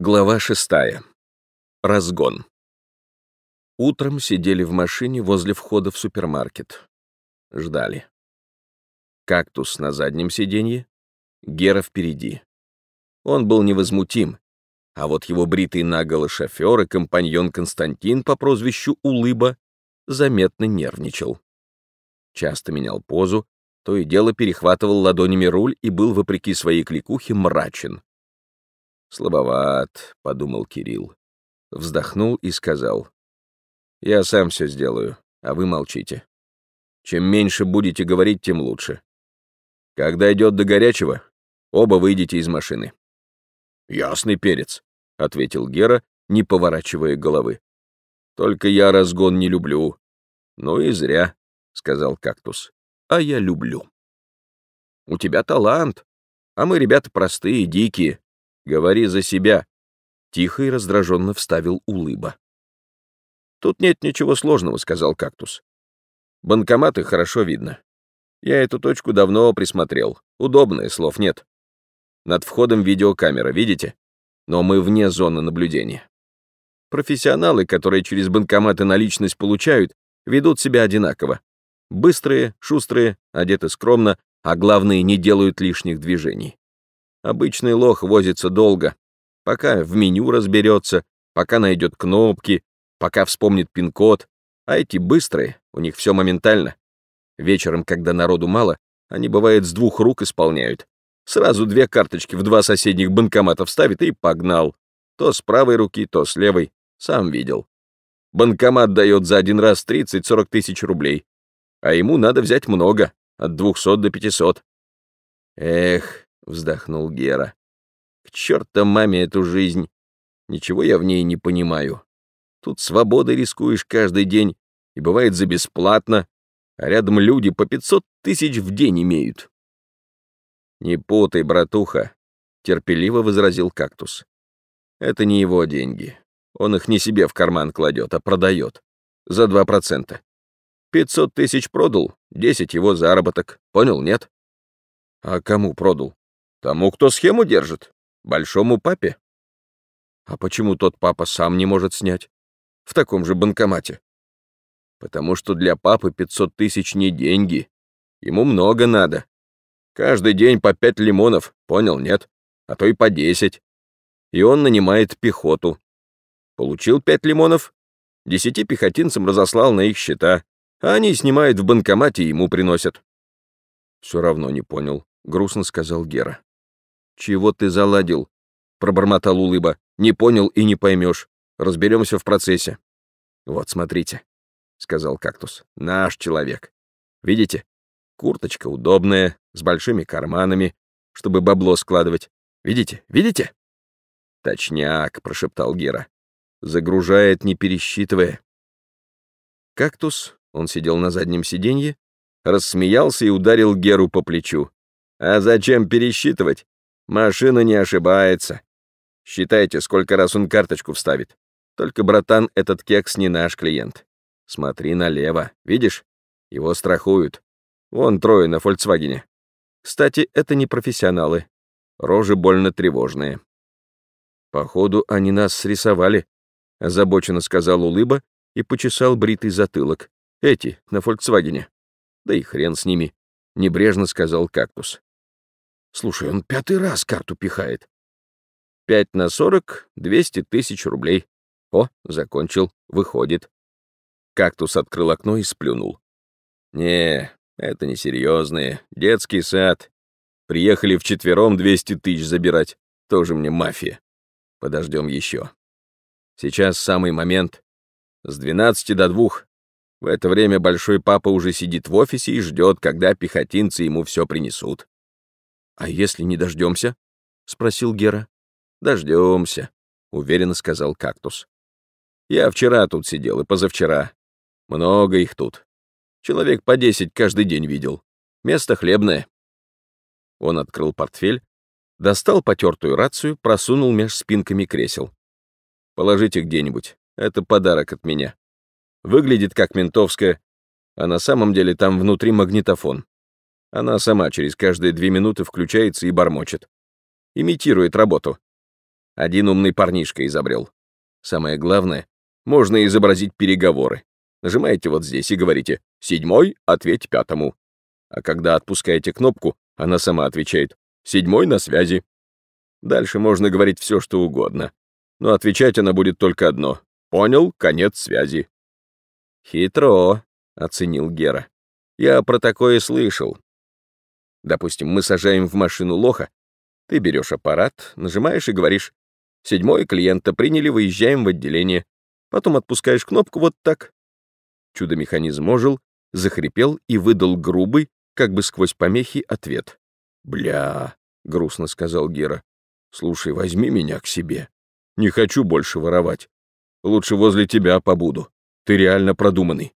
Глава шестая. Разгон. Утром сидели в машине возле входа в супермаркет. Ждали. Кактус на заднем сиденье, Гера впереди. Он был невозмутим, а вот его бритый наголо шофер и компаньон Константин по прозвищу Улыба заметно нервничал. Часто менял позу, то и дело перехватывал ладонями руль и был, вопреки своей кликухе, мрачен. «Слабоват», — подумал Кирилл. Вздохнул и сказал. «Я сам все сделаю, а вы молчите. Чем меньше будете говорить, тем лучше. Когда идет до горячего, оба выйдете из машины». «Ясный перец», — ответил Гера, не поворачивая головы. «Только я разгон не люблю». «Ну и зря», — сказал кактус. «А я люблю». «У тебя талант, а мы ребята простые, дикие, Говори за себя. Тихо и раздраженно вставил улыба. Тут нет ничего сложного, сказал кактус. Банкоматы хорошо видно. Я эту точку давно присмотрел. Удобное, слов нет. Над входом видеокамера, видите? Но мы вне зоны наблюдения. Профессионалы, которые через банкоматы наличность получают, ведут себя одинаково. Быстрые, шустрые, одеты скромно, а главное, не делают лишних движений. Обычный лох возится долго, пока в меню разберется, пока найдет кнопки, пока вспомнит пин-код, а эти быстрые, у них все моментально. Вечером, когда народу мало, они, бывает, с двух рук исполняют. Сразу две карточки в два соседних банкомата вставит и погнал. То с правой руки, то с левой. Сам видел. Банкомат дает за один раз 30-40 тысяч рублей. А ему надо взять много, от 200 до 500. Эх, вздохнул Гера. К чертам маме эту жизнь. Ничего я в ней не понимаю. Тут свободой рискуешь каждый день, и бывает за бесплатно, а рядом люди по пятьсот тысяч в день имеют. «Не путай, братуха», — терпеливо возразил кактус. «Это не его деньги. Он их не себе в карман кладет, а продает. За два процента. Пятьсот тысяч продал, десять его заработок. Понял, нет?» «А кому продал?» Тому, кто схему держит. Большому папе. А почему тот папа сам не может снять? В таком же банкомате. Потому что для папы 500 тысяч не деньги. Ему много надо. Каждый день по пять лимонов, понял, нет? А то и по десять. И он нанимает пехоту. Получил пять лимонов, десяти пехотинцам разослал на их счета, а они снимают в банкомате и ему приносят. Все равно не понял, грустно сказал Гера. «Чего ты заладил?» — пробормотал улыба. «Не понял и не поймешь. Разберемся в процессе». «Вот, смотрите», — сказал кактус. «Наш человек. Видите? Курточка удобная, с большими карманами, чтобы бабло складывать. Видите? Видите?» «Точняк», — прошептал Гера. «Загружает, не пересчитывая». Кактус, он сидел на заднем сиденье, рассмеялся и ударил Геру по плечу. «А зачем пересчитывать? Машина не ошибается. Считайте, сколько раз он карточку вставит. Только, братан, этот кекс не наш клиент. Смотри налево, видишь? Его страхуют. Вон трое на «Фольксвагене». Кстати, это не профессионалы. Рожи больно тревожные. Походу, они нас срисовали, озабоченно сказал Улыба и почесал бритый затылок. Эти, на «Фольксвагене». Да и хрен с ними, небрежно сказал кактус. Слушай, он пятый раз карту пихает. Пять на сорок — двести тысяч рублей. О, закончил, выходит. Кактус открыл окно и сплюнул. Не, это несерьезные. Детский сад. Приехали вчетвером двести тысяч забирать. Тоже мне мафия. Подождем еще. Сейчас самый момент. С двенадцати до двух. В это время большой папа уже сидит в офисе и ждет, когда пехотинцы ему все принесут. «А если не дождемся?» — спросил Гера. «Дождемся», — уверенно сказал кактус. «Я вчера тут сидел и позавчера. Много их тут. Человек по десять каждый день видел. Место хлебное». Он открыл портфель, достал потертую рацию, просунул меж спинками кресел. «Положите где-нибудь. Это подарок от меня. Выглядит как ментовская, а на самом деле там внутри магнитофон. Она сама через каждые две минуты включается и бормочет. Имитирует работу. Один умный парнишка изобрел. Самое главное, можно изобразить переговоры. Нажимаете вот здесь и говорите «седьмой, ответь пятому». А когда отпускаете кнопку, она сама отвечает «седьмой на связи». Дальше можно говорить все, что угодно. Но отвечать она будет только одно «понял, конец связи». «Хитро», — оценил Гера. «Я про такое слышал. Допустим, мы сажаем в машину лоха, ты берешь аппарат, нажимаешь и говоришь «седьмой клиента приняли, выезжаем в отделение». Потом отпускаешь кнопку вот так, Чудо-механизм ожил, захрипел и выдал грубый, как бы сквозь помехи, ответ. «Бля», — грустно сказал Гера, — «слушай, возьми меня к себе. Не хочу больше воровать. Лучше возле тебя побуду. Ты реально продуманный».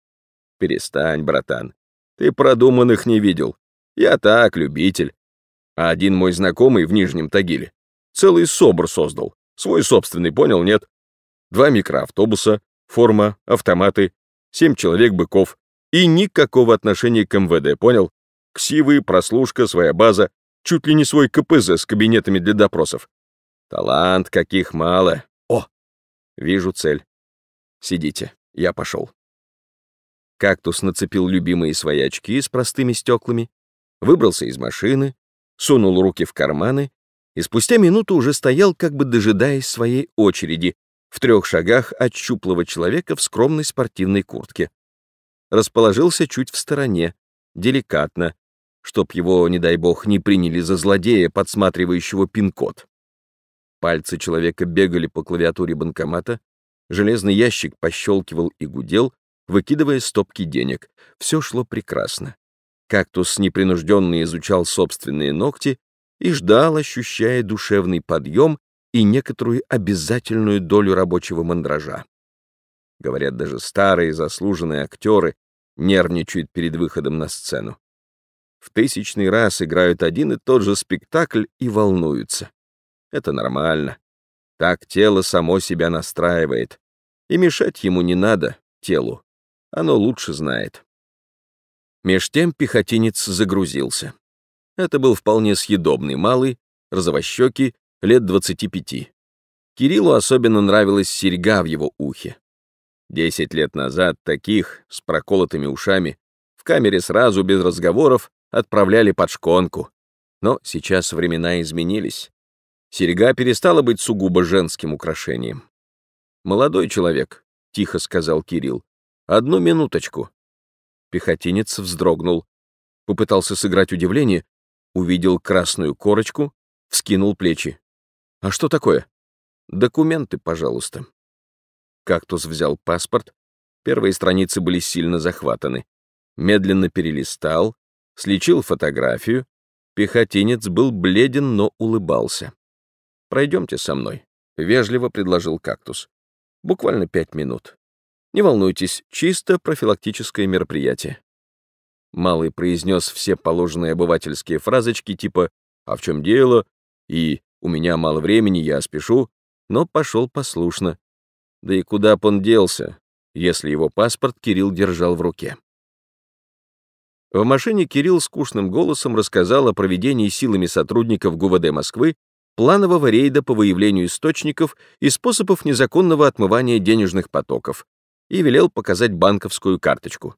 «Перестань, братан. Ты продуманных не видел. Я так, любитель. А один мой знакомый в Нижнем Тагиле целый СОБР создал. Свой собственный, понял, нет? Два микроавтобуса, форма, автоматы, семь человек-быков и никакого отношения к МВД, понял? Ксивы, прослушка, своя база, чуть ли не свой КПЗ с кабинетами для допросов. Талант каких мало. О, вижу цель. Сидите, я пошел. Кактус нацепил любимые свои очки с простыми стеклами, выбрался из машины, сунул руки в карманы и спустя минуту уже стоял, как бы дожидаясь своей очереди, в трех шагах от щуплого человека в скромной спортивной куртке. Расположился чуть в стороне, деликатно, чтоб его, не дай бог, не приняли за злодея, подсматривающего пин-код. Пальцы человека бегали по клавиатуре банкомата, железный ящик пощелкивал и гудел, выкидывая стопки денег. Все шло прекрасно. Кактус непринужденно изучал собственные ногти и ждал, ощущая душевный подъем и некоторую обязательную долю рабочего мандража. Говорят, даже старые заслуженные актеры нервничают перед выходом на сцену. В тысячный раз играют один и тот же спектакль и волнуются. Это нормально. Так тело само себя настраивает. И мешать ему не надо, телу. Оно лучше знает. Меж тем пехотинец загрузился. Это был вполне съедобный малый, розовощекий лет 25. Кириллу особенно нравилась серьга в его ухе. Десять лет назад таких, с проколотыми ушами, в камере сразу, без разговоров, отправляли под шконку. Но сейчас времена изменились. Серьга перестала быть сугубо женским украшением. «Молодой человек», — тихо сказал Кирилл, — «одну минуточку». Пехотинец вздрогнул, попытался сыграть удивление, увидел красную корочку, вскинул плечи. «А что такое?» «Документы, пожалуйста». Кактус взял паспорт. Первые страницы были сильно захватаны. Медленно перелистал, сличил фотографию. Пехотинец был бледен, но улыбался. «Пройдемте со мной», — вежливо предложил кактус. «Буквально пять минут. Не волнуйтесь, чисто профилактическое мероприятие». Малый произнес все положенные обывательские фразочки типа «А в чем дело?» и у меня мало времени, я спешу, но пошел послушно. Да и куда б он делся, если его паспорт Кирилл держал в руке? В машине Кирилл скучным голосом рассказал о проведении силами сотрудников ГУВД Москвы планового рейда по выявлению источников и способов незаконного отмывания денежных потоков и велел показать банковскую карточку.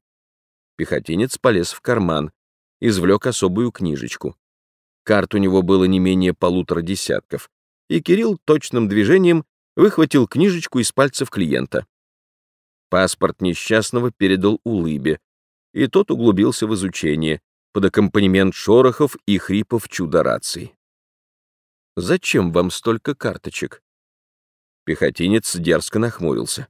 Пехотинец полез в карман, извлек особую книжечку. Карт у него было не менее полутора десятков, и Кирилл точным движением выхватил книжечку из пальцев клиента. Паспорт несчастного передал улыбе, и тот углубился в изучение под аккомпанемент шорохов и хрипов чудо-рации. «Зачем вам столько карточек?» Пехотинец дерзко нахмурился.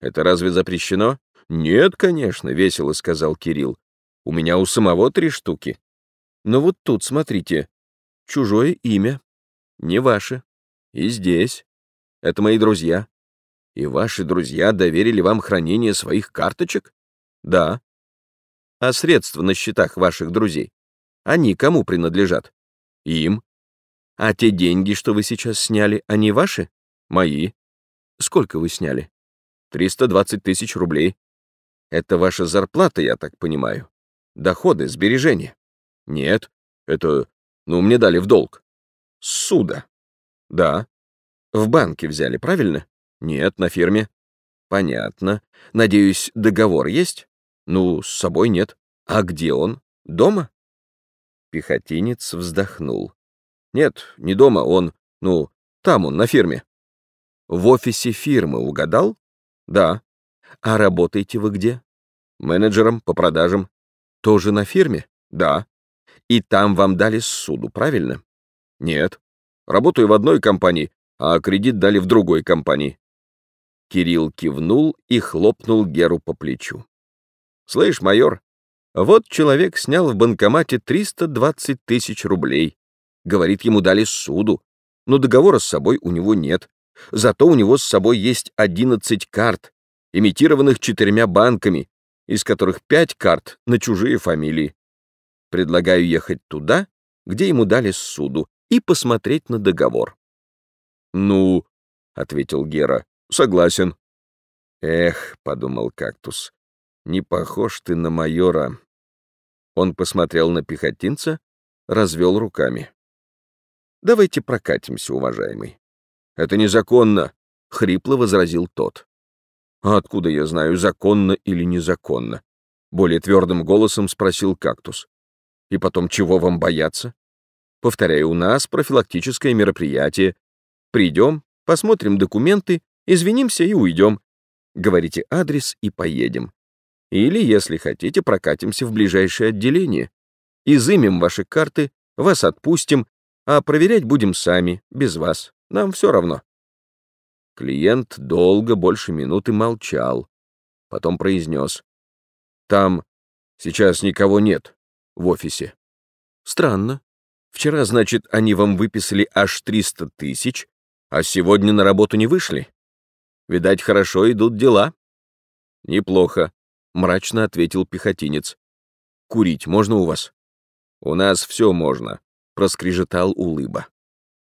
«Это разве запрещено?» «Нет, конечно», — весело сказал Кирилл. «У меня у самого три штуки. Но вот тут, смотрите, чужое имя, не ваше. И здесь. Это мои друзья. И ваши друзья доверили вам хранение своих карточек? Да. А средства на счетах ваших друзей? Они кому принадлежат? Им. А те деньги, что вы сейчас сняли, они ваши? Мои. Сколько вы сняли? 320 тысяч рублей. Это ваша зарплата, я так понимаю. Доходы, сбережения. Нет, это... Ну, мне дали в долг. Суда. Да. В банке взяли, правильно? Нет, на фирме. Понятно. Надеюсь, договор есть? Ну, с собой нет. А где он? Дома? Пехотинец вздохнул. Нет, не дома, он, ну, там он, на фирме. В офисе фирмы угадал? Да. А работаете вы где? Менеджером по продажам. Тоже на фирме? Да. И там вам дали суду, правильно? Нет. Работаю в одной компании, а кредит дали в другой компании. Кирилл кивнул и хлопнул Геру по плечу. «Слышь, майор, вот человек снял в банкомате 320 тысяч рублей. Говорит, ему дали суду, но договора с собой у него нет. Зато у него с собой есть 11 карт, имитированных четырьмя банками, из которых 5 карт на чужие фамилии. Предлагаю ехать туда, где ему дали суду, и посмотреть на договор. «Ну», — ответил Гера, — «согласен». «Эх», — подумал кактус, — «не похож ты на майора». Он посмотрел на пехотинца, развел руками. «Давайте прокатимся, уважаемый». «Это незаконно», — хрипло возразил тот. «А откуда я знаю, законно или незаконно?» Более твердым голосом спросил кактус. «И потом, чего вам бояться? Повторяю, у нас профилактическое мероприятие. Придем, посмотрим документы, извинимся и уйдем. Говорите адрес и поедем. Или, если хотите, прокатимся в ближайшее отделение. Изымем ваши карты, вас отпустим, а проверять будем сами, без вас. Нам все равно. Клиент долго, больше минуты молчал. Потом произнес. Там сейчас никого нет в офисе. Странно. Вчера, значит, они вам выписали аж 300 тысяч, а сегодня на работу не вышли? Видать, хорошо идут дела. Неплохо, мрачно ответил пехотинец. Курить можно у вас? У нас все можно, проскрежетал улыба.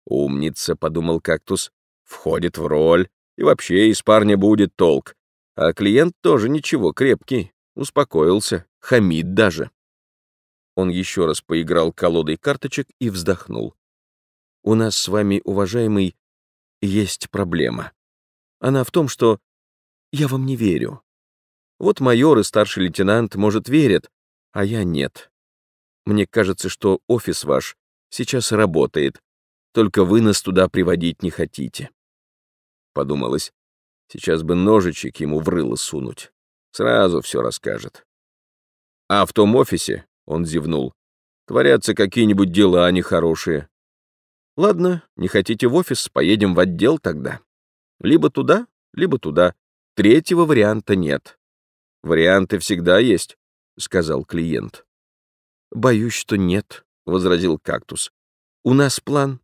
Умница, подумал кактус, входит в роль, и вообще из парня будет толк. А клиент тоже ничего, крепкий, успокоился, хамит даже. Он еще раз поиграл колодой карточек и вздохнул. «У нас с вами, уважаемый, есть проблема. Она в том, что я вам не верю. Вот майор и старший лейтенант, может, верят, а я нет. Мне кажется, что офис ваш сейчас работает, только вы нас туда приводить не хотите». Подумалось, сейчас бы ножичек ему в рыло сунуть. Сразу все расскажет. А в том офисе он зевнул. Творятся какие-нибудь дела нехорошие. Ладно, не хотите в офис, поедем в отдел тогда. Либо туда, либо туда. Третьего варианта нет. Варианты всегда есть, сказал клиент. Боюсь, что нет, возразил кактус. У нас план.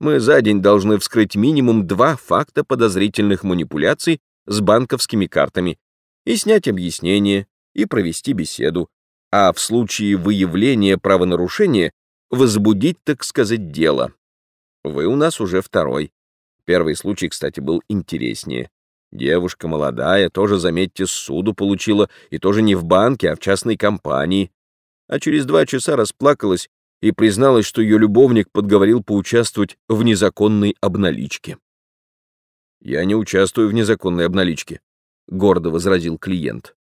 Мы за день должны вскрыть минимум два факта подозрительных манипуляций с банковскими картами и снять объяснение, и провести беседу, а в случае выявления правонарушения возбудить, так сказать, дело. Вы у нас уже второй. Первый случай, кстати, был интереснее. Девушка молодая, тоже, заметьте, суду получила, и тоже не в банке, а в частной компании. А через два часа расплакалась и призналась, что ее любовник подговорил поучаствовать в незаконной обналичке. «Я не участвую в незаконной обналичке», — гордо возразил клиент.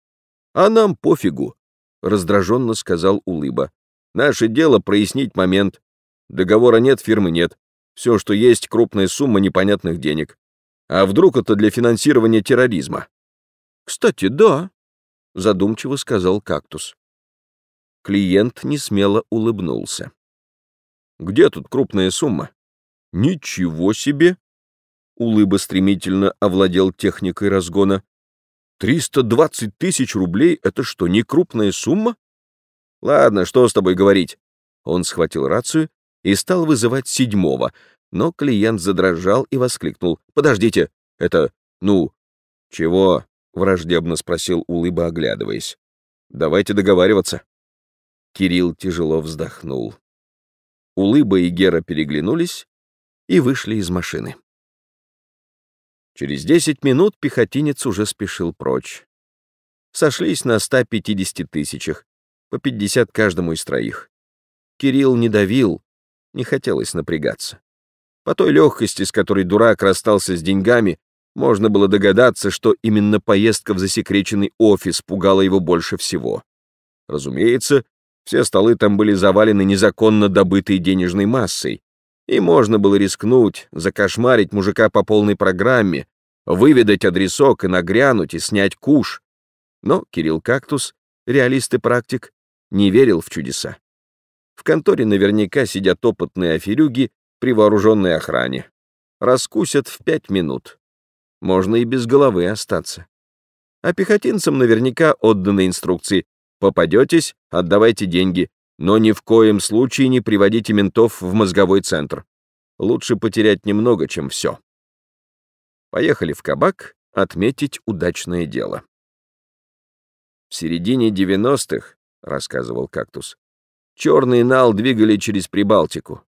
«А нам пофигу раздраженно сказал Улыба. Наше дело прояснить момент. Договора нет, фирмы нет. Все, что есть, крупная сумма непонятных денег. А вдруг это для финансирования терроризма? Кстати, да, задумчиво сказал кактус. Клиент несмело улыбнулся. Где тут крупная сумма? Ничего себе! Улыба стремительно овладел техникой разгона. Триста двадцать тысяч рублей — это что, не крупная сумма? Ладно, что с тобой говорить? Он схватил рацию и стал вызывать седьмого, но клиент задрожал и воскликнул. «Подождите, это, ну...» «Чего?» — враждебно спросил Улыба, оглядываясь. «Давайте договариваться». Кирилл тяжело вздохнул. Улыба и Гера переглянулись и вышли из машины. Через 10 минут пехотинец уже спешил прочь. Сошлись на 150 тысячах, по 50 каждому из троих. Кирилл не давил, не хотелось напрягаться. По той легкости, с которой дурак расстался с деньгами, можно было догадаться, что именно поездка в засекреченный офис пугала его больше всего. Разумеется, все столы там были завалены незаконно добытой денежной массой, и можно было рискнуть, закошмарить мужика по полной программе, выведать адресок и нагрянуть, и снять куш. Но Кирилл Кактус, реалист и практик, не верил в чудеса. В конторе наверняка сидят опытные аферюги при вооруженной охране. Раскусят в пять минут. Можно и без головы остаться. А пехотинцам наверняка отданы инструкции Попадетесь, отдавайте деньги, но ни в коем случае не приводите ментов в мозговой центр. Лучше потерять немного, чем все. Поехали в кабак отметить удачное дело. В середине 90-х, рассказывал Кактус, черный нал двигали через Прибалтику.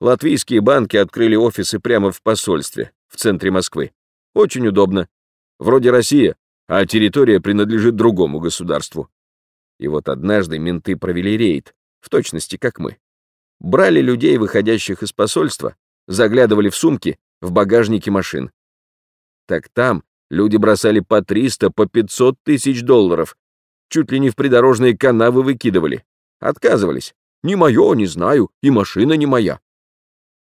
Латвийские банки открыли офисы прямо в посольстве, в центре Москвы. Очень удобно. Вроде Россия, а территория принадлежит другому государству. И вот однажды менты провели рейд, в точности как мы. Брали людей, выходящих из посольства, заглядывали в сумки, в багажники машин. Так там люди бросали по 300, по 500 тысяч долларов, чуть ли не в придорожные канавы выкидывали. Отказывались. «Не мое, не знаю, и машина не моя».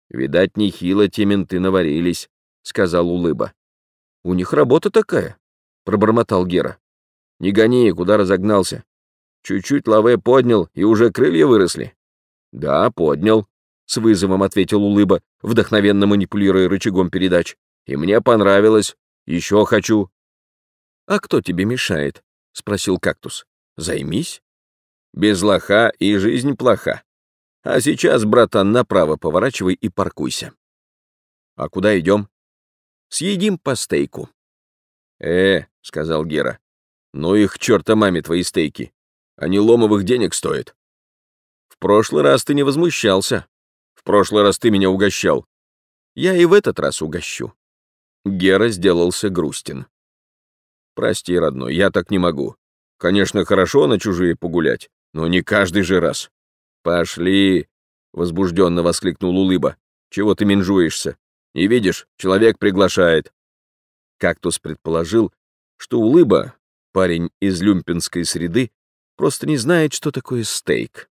«Видать, нехило те менты наварились», — сказал Улыба. «У них работа такая», — пробормотал Гера. «Не гони, куда разогнался. Чуть-чуть лаве поднял, и уже крылья выросли. Да, поднял, с вызовом ответил Улыба, вдохновенно манипулируя рычагом передач. И мне понравилось. Еще хочу. А кто тебе мешает? спросил кактус. Займись. Без лоха и жизнь плоха. А сейчас, братан, направо поворачивай и паркуйся. А куда идем? Съедим по стейку. Э, сказал Гера. Ну их черта маме твои стейки. Они ломовых денег стоят. В прошлый раз ты не возмущался. В прошлый раз ты меня угощал. Я и в этот раз угощу. Гера сделался грустен. Прости, родной, я так не могу. Конечно, хорошо на чужие погулять, но не каждый же раз. Пошли, возбужденно воскликнул Улыба. Чего ты менжуешься? Не видишь, человек приглашает. Кактус предположил, что Улыба, парень из люмпинской среды, просто не знает, что такое стейк.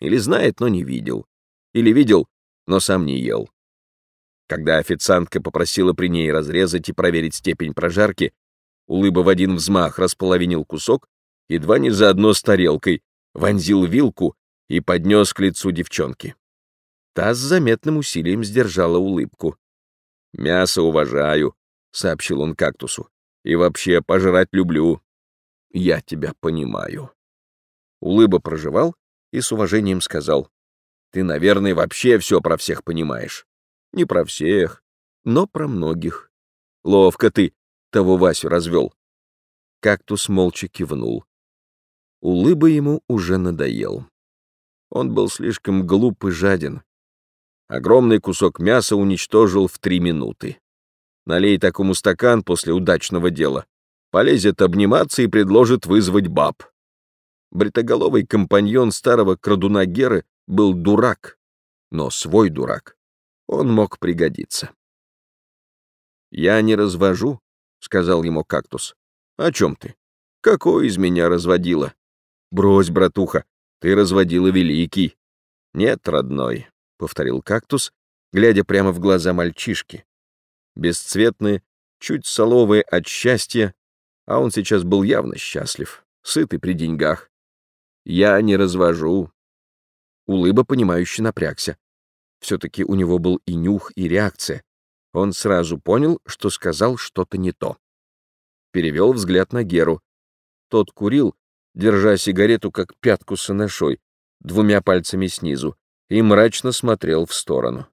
Или знает, но не видел. Или видел, но сам не ел. Когда официантка попросила при ней разрезать и проверить степень прожарки, Улыба в один взмах располовинил кусок, едва не заодно с тарелкой, вонзил вилку и поднес к лицу девчонки. Та с заметным усилием сдержала улыбку. «Мясо уважаю», — сообщил он кактусу. «И вообще пожрать люблю». «Я тебя понимаю». Улыба проживал и с уважением сказал, «Ты, наверное, вообще все про всех понимаешь. Не про всех, но про многих. Ловко ты того Васю развел». Кактус молча кивнул. Улыба ему уже надоел. Он был слишком глуп и жаден. Огромный кусок мяса уничтожил в три минуты. Налей такому стакан после удачного дела. Полезет обниматься и предложит вызвать баб. Бритоголовый компаньон старого крадуна Геры был дурак, но свой дурак. Он мог пригодиться. «Я не развожу», — сказал ему кактус. «О чем ты? Какой из меня разводила?» «Брось, братуха, ты разводила великий». «Нет, родной», — повторил кактус, глядя прямо в глаза мальчишки. Бесцветные, чуть соловые от счастья, а он сейчас был явно счастлив, сытый при деньгах. Я не развожу. Улыба, понимающе напрягся. Все-таки у него был и нюх, и реакция. Он сразу понял, что сказал что-то не то. Перевел взгляд на Геру. Тот курил, держа сигарету как пятку с анашой, двумя пальцами снизу, и мрачно смотрел в сторону.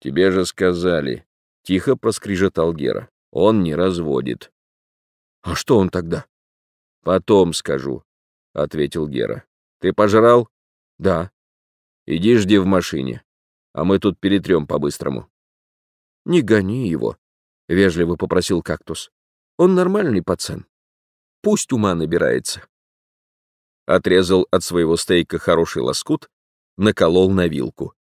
«Тебе же сказали», — тихо проскрежетал Гера. «Он не разводит». «А что он тогда?» «Потом скажу ответил Гера. Ты пожрал? Да. Иди жди в машине, а мы тут перетрем по-быстрому. Не гони его, вежливо попросил кактус. Он нормальный пацан. Пусть ума набирается. Отрезал от своего стейка хороший лоскут, наколол на вилку.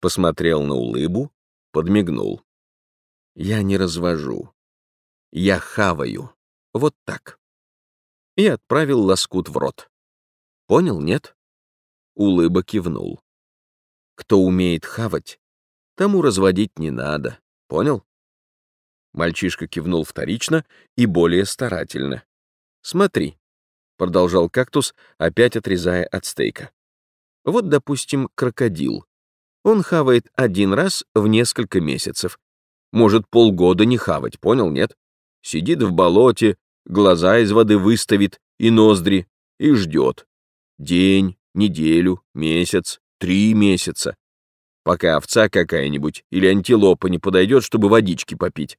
Посмотрел на улыбу, подмигнул. Я не развожу. Я хаваю. Вот так. И отправил лоскут в рот. Понял, нет? Улыба кивнул. Кто умеет хавать, тому разводить не надо. Понял? Мальчишка кивнул вторично и более старательно. Смотри, продолжал кактус, опять отрезая от стейка. Вот, допустим, крокодил. Он хавает один раз в несколько месяцев. Может полгода не хавать, понял, нет? Сидит в болоте, глаза из воды выставит и ноздри, и ждет. День, неделю, месяц, три месяца. Пока овца какая-нибудь или антилопа не подойдет, чтобы водички попить.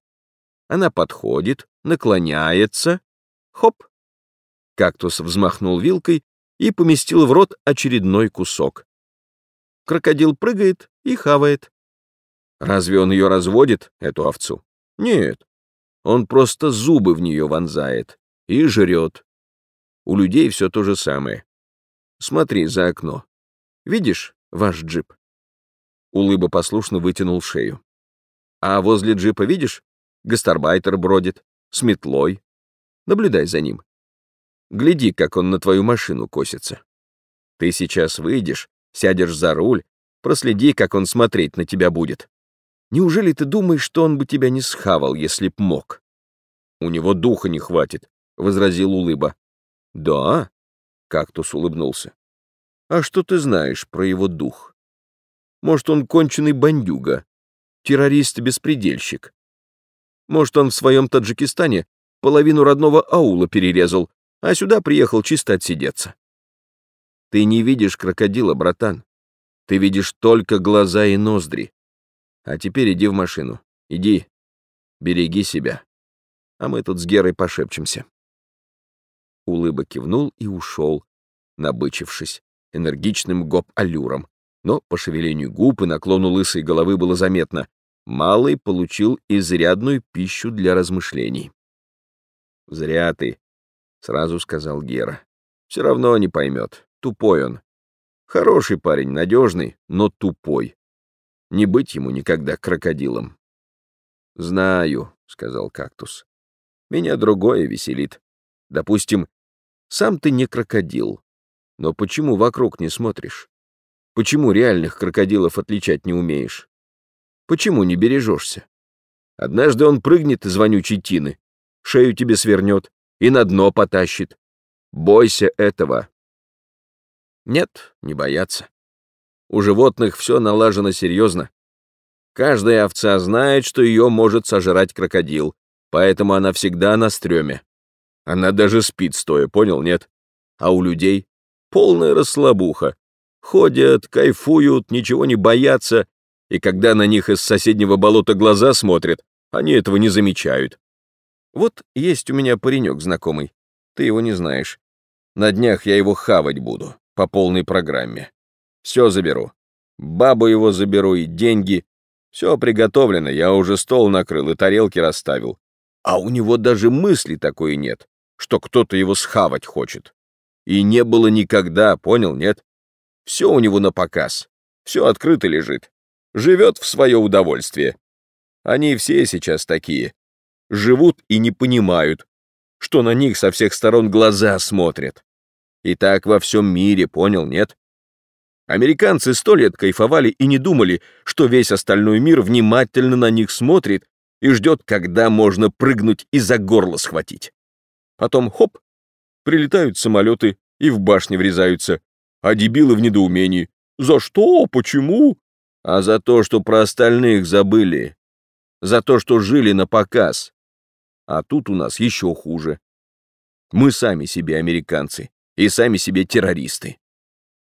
Она подходит, наклоняется, хоп. Кактус взмахнул вилкой и поместил в рот очередной кусок. Крокодил прыгает и хавает. Разве он ее разводит, эту овцу? Нет. Он просто зубы в нее вонзает и жрет. У людей все то же самое. Смотри за окно. Видишь ваш джип? Улыба послушно вытянул шею. А возле джипа, видишь, гастарбайтер бродит, с метлой. Наблюдай за ним. Гляди, как он на твою машину косится. Ты сейчас выйдешь, сядешь за руль, проследи, как он смотреть на тебя будет. Неужели ты думаешь, что он бы тебя не схавал, если б мог? У него духа не хватит, — возразил Улыба. Да? — кактус улыбнулся. А что ты знаешь про его дух? Может, он конченый бандюга, террорист-беспредельщик. Может, он в своем Таджикистане половину родного аула перерезал, а сюда приехал чисто отсидеться. Ты не видишь крокодила, братан. Ты видишь только глаза и ноздри. А теперь иди в машину. Иди. Береги себя. А мы тут с Герой пошепчемся. Улыба кивнул и ушел, набычившись, энергичным гоп-аллюром. Но по шевелению губ и наклону лысой головы было заметно. Малый получил изрядную пищу для размышлений. «Зря ты», — сразу сказал Гера. «Все равно не поймет. Тупой он. Хороший парень, надежный, но тупой. Не быть ему никогда крокодилом. «Знаю», — сказал кактус. «Меня другое веселит. Допустим, сам ты не крокодил. Но почему вокруг не смотришь? Почему реальных крокодилов отличать не умеешь? Почему не бережешься? Однажды он прыгнет из вонючей тины, шею тебе свернет и на дно потащит. Бойся этого. Нет, не бояться. У животных все налажено серьезно. Каждая овца знает, что ее может сожрать крокодил, поэтому она всегда на стреме. Она даже спит стоя, понял, нет? А у людей полная расслабуха. Ходят, кайфуют, ничего не боятся, и когда на них из соседнего болота глаза смотрят, они этого не замечают. Вот есть у меня паренек знакомый, ты его не знаешь. На днях я его хавать буду, по полной программе. Все заберу. Бабу его заберу и деньги. Все приготовлено, я уже стол накрыл и тарелки расставил. А у него даже мысли такой нет, что кто-то его схавать хочет. И не было никогда, понял, нет? Все у него на показ. Все открыто лежит. Живет в свое удовольствие. Они все сейчас такие. Живут и не понимают, что на них со всех сторон глаза смотрят. И так во всем мире, понял, нет? Американцы сто лет кайфовали и не думали, что весь остальной мир внимательно на них смотрит и ждет, когда можно прыгнуть и за горло схватить. Потом хоп, прилетают самолеты и в башни врезаются, а дебилы в недоумении. За что? Почему? А за то, что про остальных забыли. За то, что жили на показ. А тут у нас еще хуже. Мы сами себе американцы и сами себе террористы.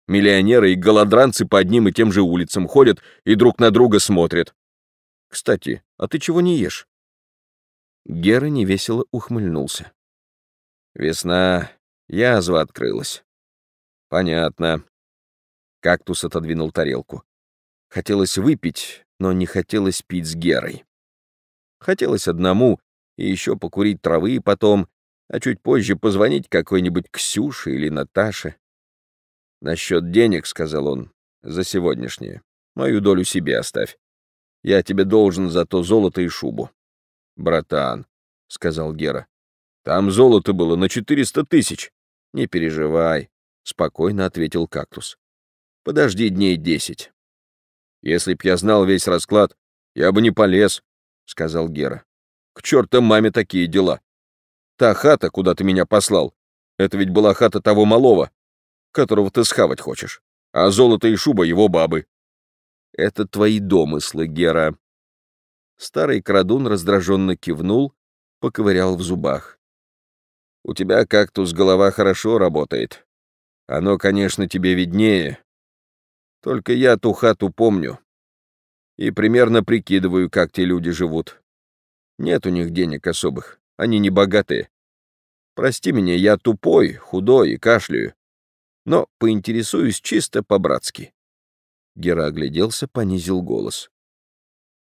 Миллионеры и голодранцы по одним и тем же улицам ходят и друг на друга смотрят. Кстати, а ты чего не ешь? Гера невесело ухмыльнулся. Весна, язва открылась. Понятно. Кактус отодвинул тарелку. Хотелось выпить, но не хотелось пить с Герой. Хотелось одному и еще покурить травы потом, а чуть позже позвонить какой-нибудь Ксюше или Наташе. «Насчет денег», — сказал он, — «за сегодняшнее. Мою долю себе оставь. Я тебе должен за то золото и шубу. Братан, — сказал Гера, — там золото было на 400 тысяч. Не переживай, — спокойно ответил кактус. Подожди дней десять. Если б я знал весь расклад, я бы не полез, — сказал Гера. К чертам маме такие дела. Та хата, куда ты меня послал, это ведь была хата того малого, которого ты схавать хочешь, а золото и шуба его бабы. Это твои домыслы, Гера. Старый крадун раздраженно кивнул, поковырял в зубах. У тебя кактус голова хорошо работает. Оно, конечно, тебе виднее. Только я ту хату помню. И примерно прикидываю, как те люди живут. Нет у них денег особых, они не богатые. Прости меня, я тупой, худой и кашляю. Но поинтересуюсь чисто по-братски. Гера огляделся, понизил голос.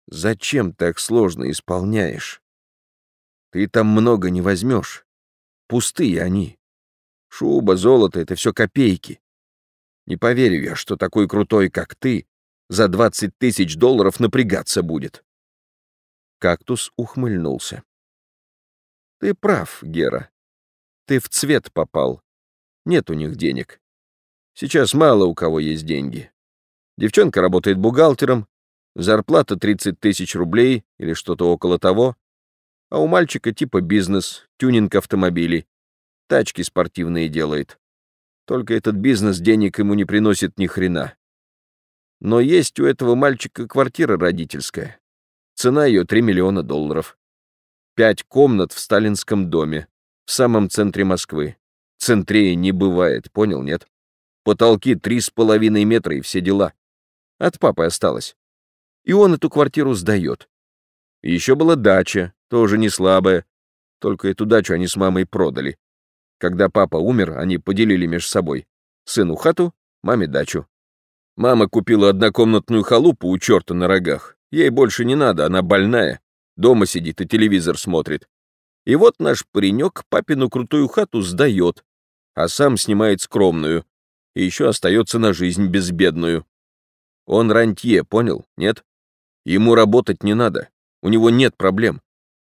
«Зачем так сложно исполняешь? Ты там много не возьмешь. Пустые они. Шуба, золото — это все копейки. Не поверю я, что такой крутой, как ты, за двадцать тысяч долларов напрягаться будет». Кактус ухмыльнулся. «Ты прав, Гера. Ты в цвет попал. Нет у них денег. Сейчас мало у кого есть деньги. Девчонка работает бухгалтером, зарплата 30 тысяч рублей или что-то около того, а у мальчика типа бизнес, тюнинг автомобилей, тачки спортивные делает. Только этот бизнес денег ему не приносит ни хрена. Но есть у этого мальчика квартира родительская. Цена ее 3 миллиона долларов. Пять комнат в сталинском доме, в самом центре Москвы. Центрее не бывает, понял, нет? Потолки три с половиной метра и все дела. От папы осталось. И он эту квартиру сдает. Еще была дача, тоже не слабая. Только эту дачу они с мамой продали. Когда папа умер, они поделили между собой. Сыну хату, маме дачу. Мама купила однокомнатную халупу у черта на рогах. Ей больше не надо, она больная. Дома сидит и телевизор смотрит. И вот наш паренек папину крутую хату сдает, а сам снимает скромную, и еще остается на жизнь безбедную. Он рантье, понял, нет? Ему работать не надо, у него нет проблем.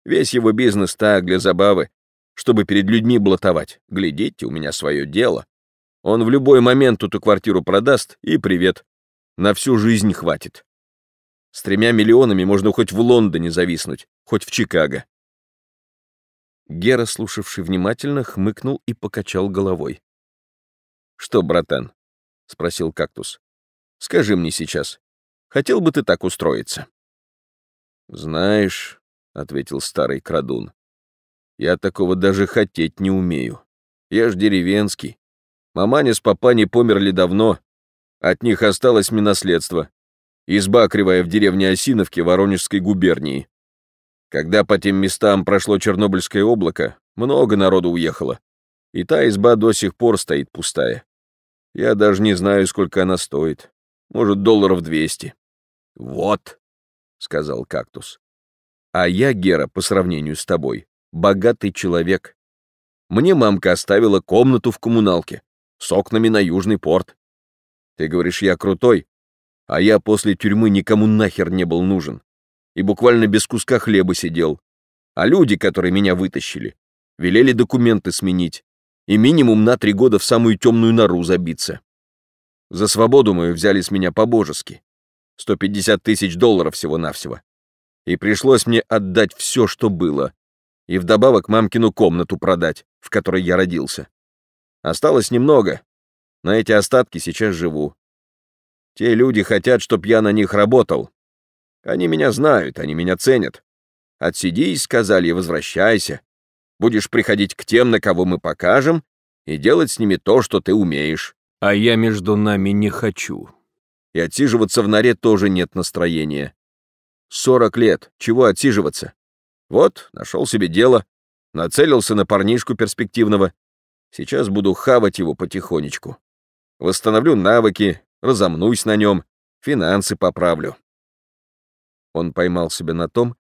Весь его бизнес так, для забавы, чтобы перед людьми блатовать. Глядите, у меня свое дело. Он в любой момент эту квартиру продаст, и привет. На всю жизнь хватит. С тремя миллионами можно хоть в Лондоне зависнуть, хоть в Чикаго. Гера, слушавший внимательно, хмыкнул и покачал головой. «Что, братан?» — спросил кактус. Скажи мне сейчас, хотел бы ты так устроиться?» «Знаешь», — ответил старый крадун, — «я такого даже хотеть не умею. Я ж деревенский. Маманя с папаней померли давно. От них осталось мне наследство. Изба кривая в деревне Осиновке Воронежской губернии. Когда по тем местам прошло Чернобыльское облако, много народу уехало. И та изба до сих пор стоит пустая. Я даже не знаю, сколько она стоит. Может, долларов двести. Вот, сказал кактус. А я, Гера, по сравнению с тобой, богатый человек. Мне мамка оставила комнату в коммуналке с окнами на Южный порт. Ты говоришь, я крутой, а я после тюрьмы никому нахер не был нужен и буквально без куска хлеба сидел. А люди, которые меня вытащили, велели документы сменить и минимум на три года в самую темную нору забиться. За свободу мою взяли с меня по-божески. 150 тысяч долларов всего-навсего. И пришлось мне отдать все, что было. И вдобавок мамкину комнату продать, в которой я родился. Осталось немного. На эти остатки сейчас живу. Те люди хотят, чтоб я на них работал. Они меня знают, они меня ценят. Отсидись, сказали, и возвращайся. Будешь приходить к тем, на кого мы покажем, и делать с ними то, что ты умеешь. А я между нами не хочу. И отсиживаться в норе тоже нет настроения. Сорок лет, чего отсиживаться? Вот, нашел себе дело, нацелился на парнишку перспективного. Сейчас буду хавать его потихонечку. Восстановлю навыки, разомнусь на нем, финансы поправлю. Он поймал себя на том,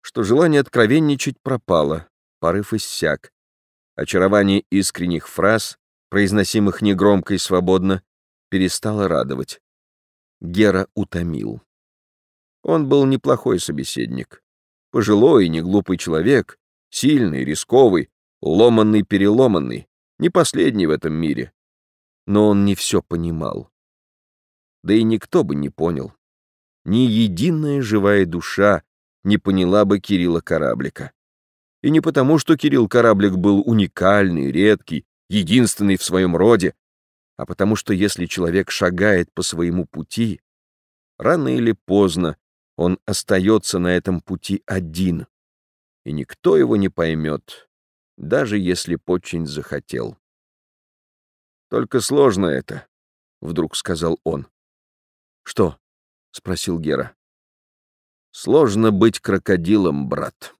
что желание откровенничать пропало, порыв иссяк. Очарование искренних фраз произносимых негромко и свободно, перестало радовать. Гера утомил. Он был неплохой собеседник. Пожилой и неглупый человек, сильный, рисковый, ломанный-переломанный, не последний в этом мире. Но он не все понимал. Да и никто бы не понял. Ни единая живая душа не поняла бы Кирилла Кораблика. И не потому, что Кирилл Кораблик был уникальный, редкий, единственный в своем роде, а потому что если человек шагает по своему пути, рано или поздно он остается на этом пути один, и никто его не поймет, даже если б очень захотел. «Только сложно это», — вдруг сказал он. «Что?» — спросил Гера. «Сложно быть крокодилом, брат».